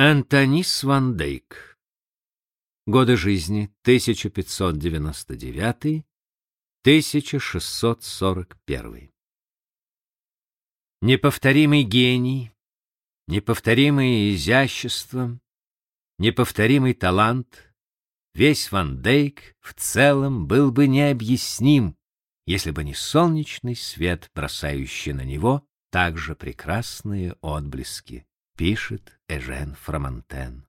Антонис ван Дейк. Годы жизни 1599-1641. Неповторимый гений, неповторимое изящество, неповторимый талант, весь Ван Дейк в целом был бы необъясним, если бы не солнечный свет, бросающий на него также прекрасные отблески пишет Эжен Фромантен.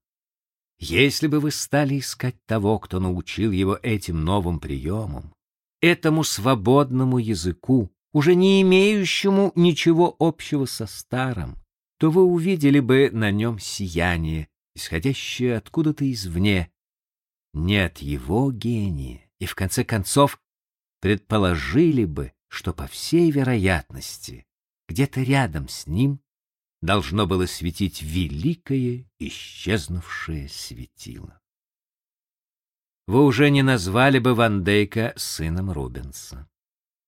Если бы вы стали искать того, кто научил его этим новым приемам, этому свободному языку, уже не имеющему ничего общего со старым, то вы увидели бы на нем сияние, исходящее откуда-то извне. Нет его гения, и в конце концов предположили бы, что по всей вероятности где-то рядом с ним должно было светить великое исчезнувшее светило. Вы уже не назвали бы Ван Дейка сыном Рубенса.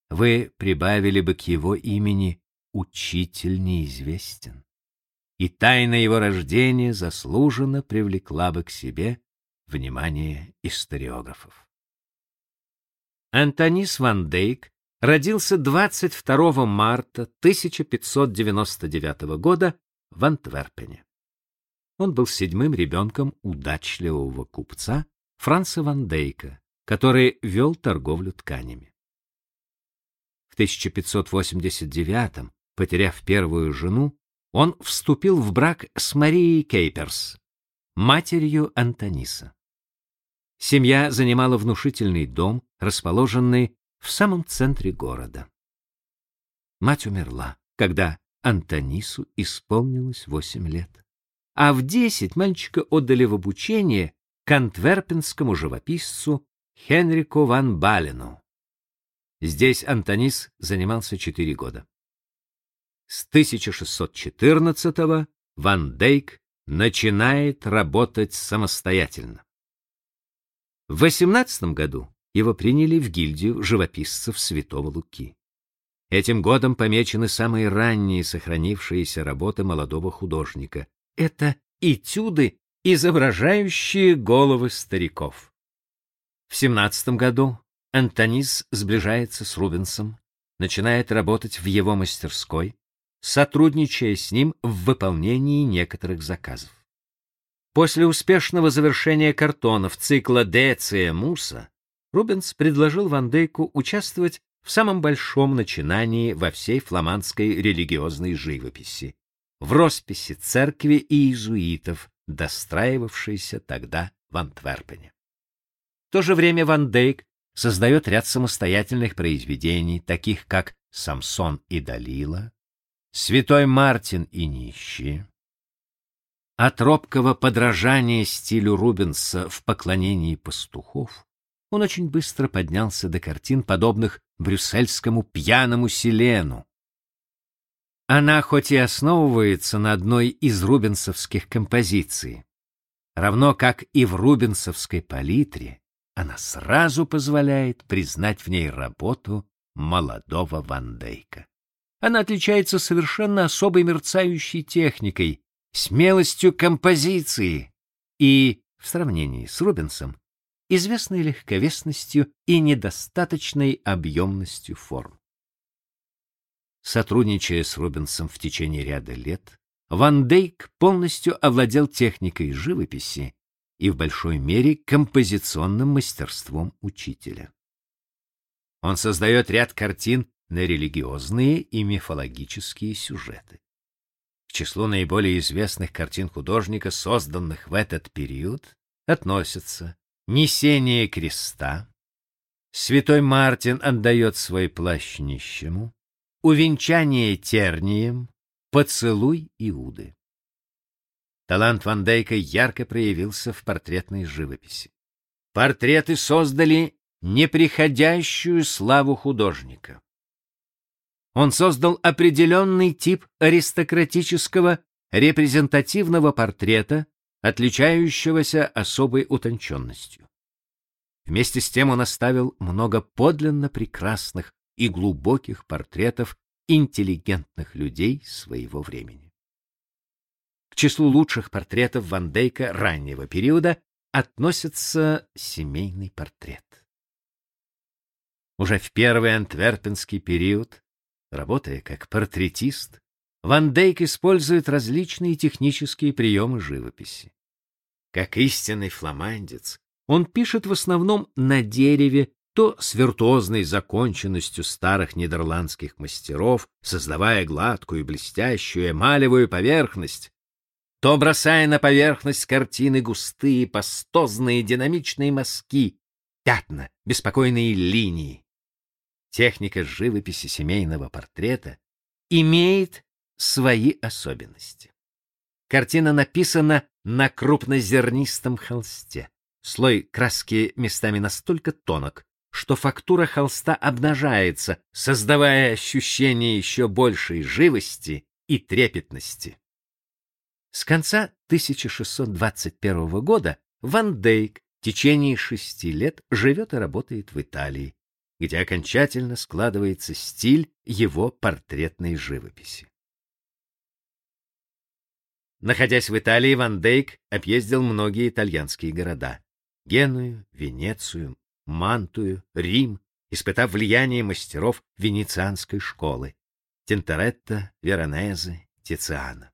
Вы прибавили бы к его имени «Учитель неизвестен», и тайна его рождения заслуженно привлекла бы к себе внимание историографов. Антонис Ван Дейк родился 22 марта 1599 года в Антверпене. Он был седьмым ребенком удачливого купца Франца ван Дейка, который вел торговлю тканями. В 1589 потеряв первую жену, он вступил в брак с Марией Кейперс, матерью Антониса. Семья занимала внушительный дом, расположенный в самом центре города. Мать умерла, когда Антонису исполнилось восемь лет. А в десять мальчика отдали в обучение к антверпенскому живописцу Хенрику ван Балену. Здесь Антонис занимался четыре года. С 1614 Ван Дейк начинает работать самостоятельно. В 18 году его приняли в гильдию живописцев Святого Луки. Этим годом помечены самые ранние сохранившиеся работы молодого художника. Это этюды, изображающие головы стариков. В 17 году Антонис сближается с Рубенсом, начинает работать в его мастерской, сотрудничая с ним в выполнении некоторых заказов. После успешного завершения картонов цикла Деция Муса Рубенс предложил Ван Дейку участвовать в самом большом начинании во всей фламандской религиозной живописи в росписи церкви и иезуитов, достраивавшейся тогда в Антверпене. В то же время Ван Дейк создает ряд самостоятельных произведений, таких как «Самсон и Далила», «Святой Мартин и нищие». От робкого подражания стилю Рубенса в поклонении пастухов он очень быстро поднялся до картин, подобных брюссельскому пьяному Селену. Она хоть и основывается на одной из рубенсовских композиций, равно как и в рубенсовской палитре, она сразу позволяет признать в ней работу молодого Ван Дейка. Она отличается совершенно особой мерцающей техникой, смелостью композиции и, в сравнении с Рубенсом, известной легковесностью и недостаточной объемностью форм. Сотрудничая с Рубенсом в течение ряда лет, Ван Дейк полностью овладел техникой живописи и в большой мере композиционным мастерством учителя. Он создает ряд картин на религиозные и мифологические сюжеты. К числу наиболее известных картин художника, созданных в этот период, относятся несение креста, святой Мартин отдает свой плащ нищему, увенчание тернием, поцелуй Иуды. Талант Ван Дейка ярко проявился в портретной живописи. Портреты создали неприходящую славу художника. Он создал определенный тип аристократического репрезентативного портрета, отличающегося особой утонченностью. Вместе с тем он оставил много подлинно прекрасных и глубоких портретов интеллигентных людей своего времени. К числу лучших портретов Ван Дейка раннего периода относится семейный портрет. Уже в первый антверпенский период, работая как портретист, Ван Дейк использует различные технические приемы живописи. Как истинный фламандец, он пишет в основном на дереве, то с виртуозной законченностью старых нидерландских мастеров, создавая гладкую, блестящую эмалевую поверхность, то бросая на поверхность картины густые, пастозные, динамичные мазки, пятна, беспокойные линии. Техника живописи семейного портрета имеет свои особенности. Картина написана на крупнозернистом холсте. Слой краски местами настолько тонок, что фактура холста обнажается, создавая ощущение еще большей живости и трепетности. С конца 1621 года Ван Дейк в течение шести лет живет и работает в Италии, где окончательно складывается стиль его портретной живописи. Находясь в Италии, Ван Дейк объездил многие итальянские города: Геную, Венецию, Мантую, Рим, испытав влияние мастеров венецианской школы: Тинторетто, Веронезе, Тициана.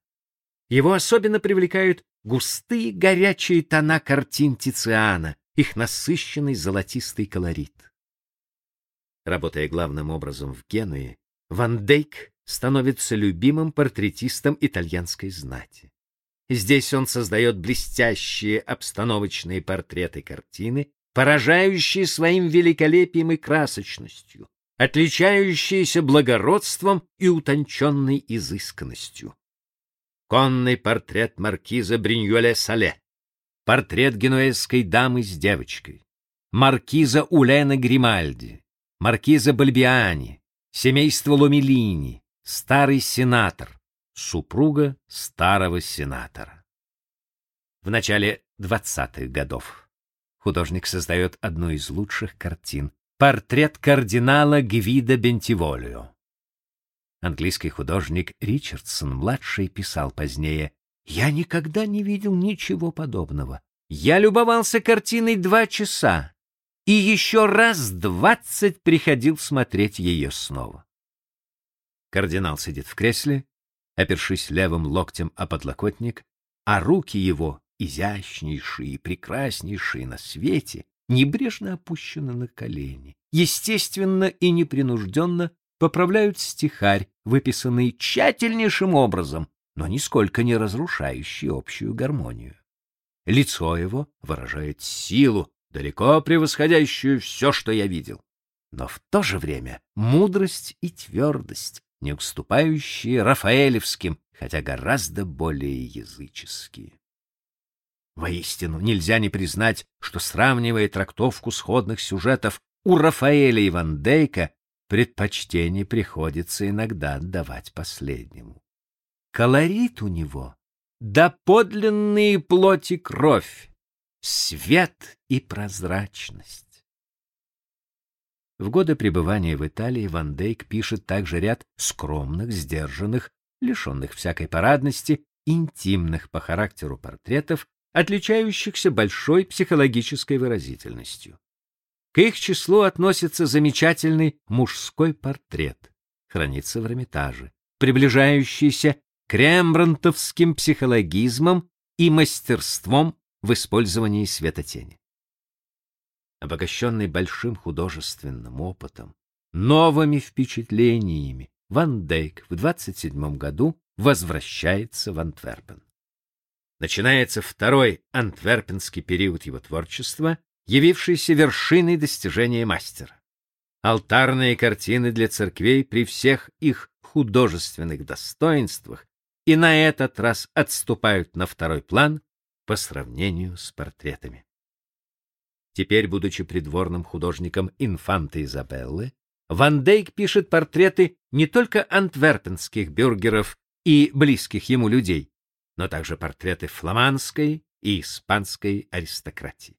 Его особенно привлекают густые горячие тона картин Тициана, их насыщенный золотистый колорит. Работая главным образом в Генуе, Ван Дейк становится любимым портретистом итальянской знати. Здесь он создает блестящие обстановочные портреты картины, поражающие своим великолепием и красочностью, отличающиеся благородством и утонченной изысканностью. Конный портрет маркиза Бриньоле-Сале, портрет генуэзской дамы с девочкой, маркиза Улена Гримальди, маркиза Бальбиани, семейство Ломелини, старый сенатор, супруга старого сенатора. В начале 20-х годов художник создает одну из лучших картин портрет кардинала Гвида Бентиволио. Английский художник Ричардсон-младший писал позднее, «Я никогда не видел ничего подобного. Я любовался картиной два часа и еще раз двадцать приходил смотреть ее снова». Кардинал сидит в кресле, опершись левым локтем о подлокотник, а руки его, изящнейшие и прекраснейшие на свете, небрежно опущены на колени, естественно и непринужденно поправляют стихарь, выписанный тщательнейшим образом, но нисколько не разрушающий общую гармонию. Лицо его выражает силу, далеко превосходящую все, что я видел, но в то же время мудрость и твердость, не уступающие рафаэлевским, хотя гораздо более языческие. Воистину, нельзя не признать, что сравнивая трактовку сходных сюжетов у Рафаэля и Ван Дейка, предпочтение приходится иногда отдавать последнему. Колорит у него да подлинные плоти кровь, свет и прозрачность. В годы пребывания в Италии Ван Дейк пишет также ряд скромных, сдержанных, лишенных всякой парадности, интимных по характеру портретов, отличающихся большой психологической выразительностью. К их числу относится замечательный мужской портрет, хранится в Эрмитаже, приближающийся к рембрандтовским психологизмам и мастерством в использовании светотени. Обогащенный большим художественным опытом, новыми впечатлениями, Ван Дейк в 27 году возвращается в Антверпен. Начинается второй антверпенский период его творчества, явившийся вершиной достижения мастера. Алтарные картины для церквей при всех их художественных достоинствах и на этот раз отступают на второй план по сравнению с портретами. Теперь, будучи придворным художником инфанты Изабеллы, Ван Дейк пишет портреты не только антверпенских бюргеров и близких ему людей, но также портреты фламандской и испанской аристократии.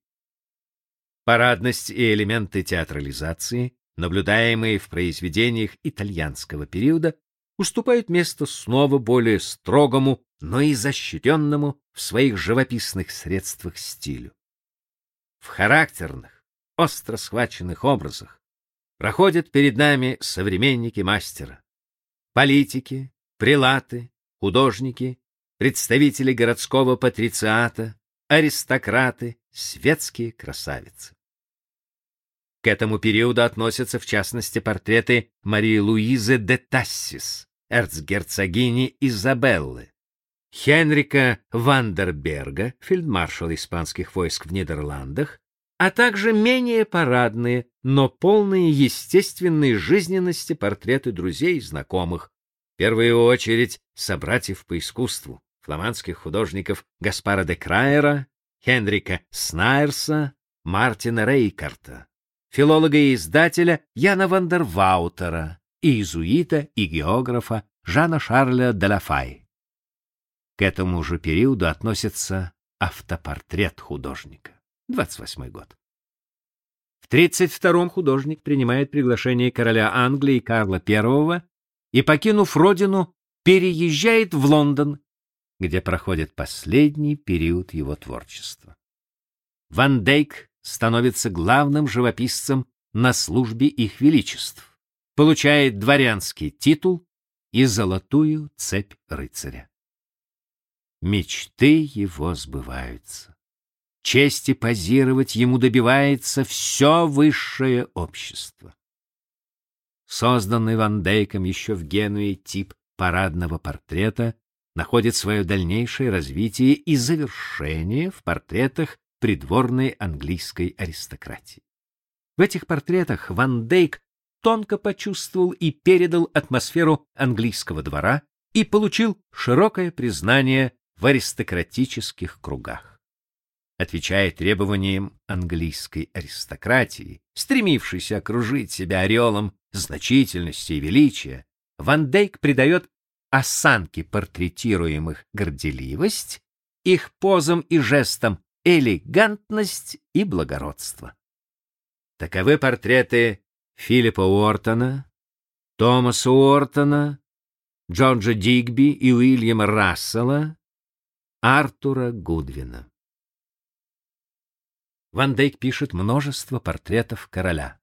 Парадность и элементы театрализации, наблюдаемые в произведениях итальянского периода, уступают место снова более строгому, но и защищенному в своих живописных средствах стилю. В характерных, остро схваченных образах проходят перед нами современники мастера, политики, прилаты, художники, представители городского патрициата, аристократы, светские красавицы. К этому периоду относятся в частности портреты Марии Луизы де Тассис, эрцгерцогини Изабеллы, Хенрика Вандерберга, фельдмаршала испанских войск в Нидерландах, а также менее парадные, но полные естественной жизненности портреты друзей и знакомых, в первую очередь собратьев по искусству, фламандских художников Гаспара де Крайера, Хенрика Снайерса, Мартина Рейкарта, филолога и издателя Яна Вандерваутера, и иезуита и географа Жана Шарля де Лафай. К этому же периоду относится автопортрет художника. 28 год. В 32-м художник принимает приглашение короля Англии Карла I и, покинув родину, переезжает в Лондон, где проходит последний период его творчества. Ван Дейк становится главным живописцем на службе их величеств, получает дворянский титул и золотую цепь рыцаря. Мечты его сбываются. Чести позировать ему добивается все высшее общество. Созданный Ван Дейком еще в Генуе тип парадного портрета находит свое дальнейшее развитие и завершение в портретах придворной английской аристократии. В этих портретах Ван Дейк тонко почувствовал и передал атмосферу английского двора и получил широкое признание в аристократических кругах. Отвечая требованиям английской аристократии, стремившейся окружить себя ореолом значительности и величия, Ван Дейк придает осанке портретируемых горделивость, их позам и жестам элегантность и благородство. Таковы портреты Филиппа Уортона, Томаса Уортона, Джорджа Дигби и Уильяма Рассела, Артура Гудвина. Ван Дейк пишет множество портретов короля,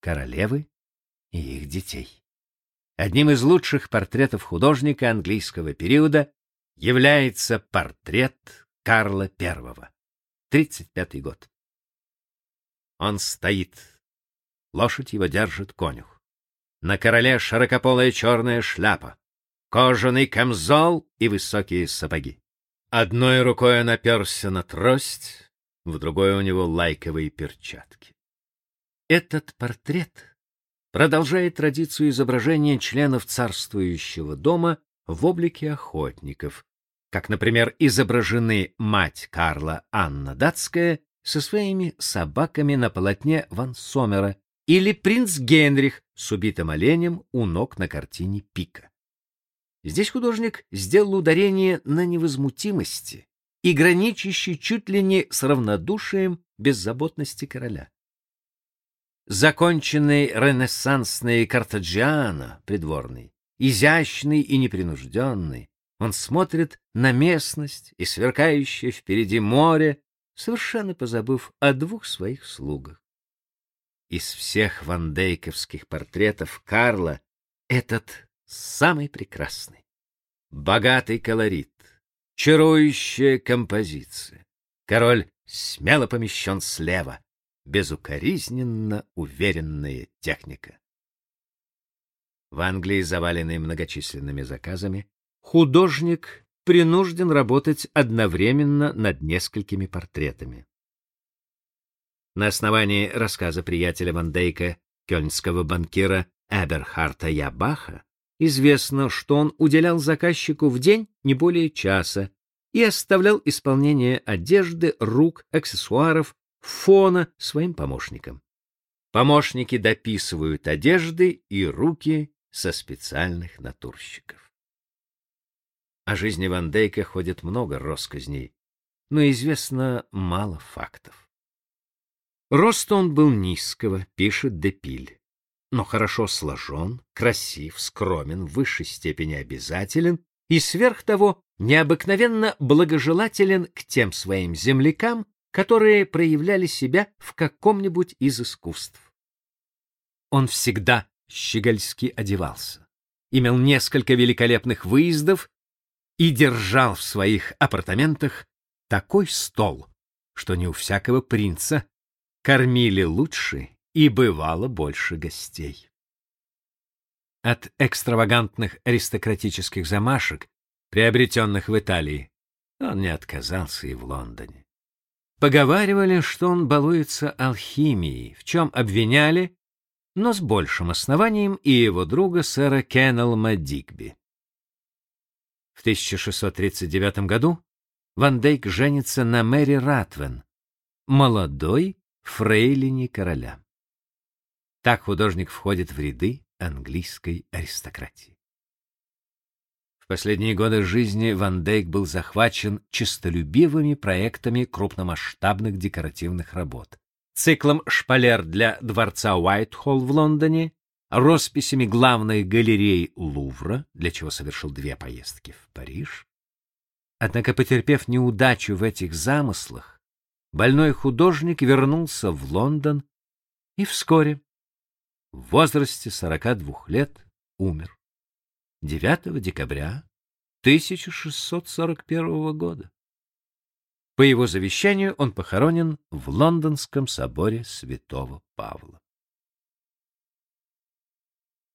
королевы и их детей. Одним из лучших портретов художника английского периода является портрет Карла I. 35 год. Он стоит. Лошадь его держит конюх. На короле широкополая черная шляпа, кожаный камзол и высокие сапоги. Одной рукой он оперся на трость, в другой у него лайковые перчатки. Этот портрет продолжает традицию изображения членов царствующего дома в облике охотников, как, например, изображены мать Карла Анна Датская со своими собаками на полотне Ван Сомера или принц Генрих с убитым оленем у ног на картине Пика. Здесь художник сделал ударение на невозмутимости и граничащей чуть ли не с равнодушием беззаботности короля. Законченный ренессансный Картаджиано придворный, изящный и непринужденный, он смотрит на местность и сверкающее впереди море, совершенно позабыв о двух своих слугах. Из всех вандейковских портретов Карла этот самый прекрасный. Богатый колорит, чарующая композиция. Король смело помещен слева, безукоризненно уверенная техника. В Англии, заваленной многочисленными заказами, художник принужден работать одновременно над несколькими портретами. На основании рассказа приятеля Ван Дейка, кёльнского банкира Эберхарта Ябаха, Известно, что он уделял заказчику в день не более часа и оставлял исполнение одежды, рук, аксессуаров, фона своим помощникам. Помощники дописывают одежды и руки со специальных натурщиков. О жизни Ван Дейка ходит много россказней, но известно мало фактов. Рост он был низкого, пишет Депиль. Но хорошо сложен, красив, скромен, в высшей степени обязателен и сверх того необыкновенно благожелателен к тем своим землякам, которые проявляли себя в каком-нибудь из искусств. Он всегда щегольски одевался, имел несколько великолепных выездов и держал в своих апартаментах такой стол, что не у всякого принца кормили лучше и бывало больше гостей. От экстравагантных аристократических замашек, приобретенных в Италии, он не отказался и в Лондоне. Поговаривали, что он балуется алхимией, в чем обвиняли, но с большим основанием и его друга сэра Кеннелма Дигби. В 1639 году Ван Дейк женится на Мэри Ратвен, молодой фрейлине короля. Так художник входит в ряды английской аристократии. В последние годы жизни Ван Дейк был захвачен честолюбивыми проектами крупномасштабных декоративных работ. Циклом шпалер для дворца Уайтхолл в Лондоне, росписями главной галереи Лувра, для чего совершил две поездки в Париж. Однако, потерпев неудачу в этих замыслах, больной художник вернулся в Лондон и вскоре в возрасте 42 лет умер 9 декабря 1641 года. По его завещанию он похоронен в лондонском соборе Святого Павла.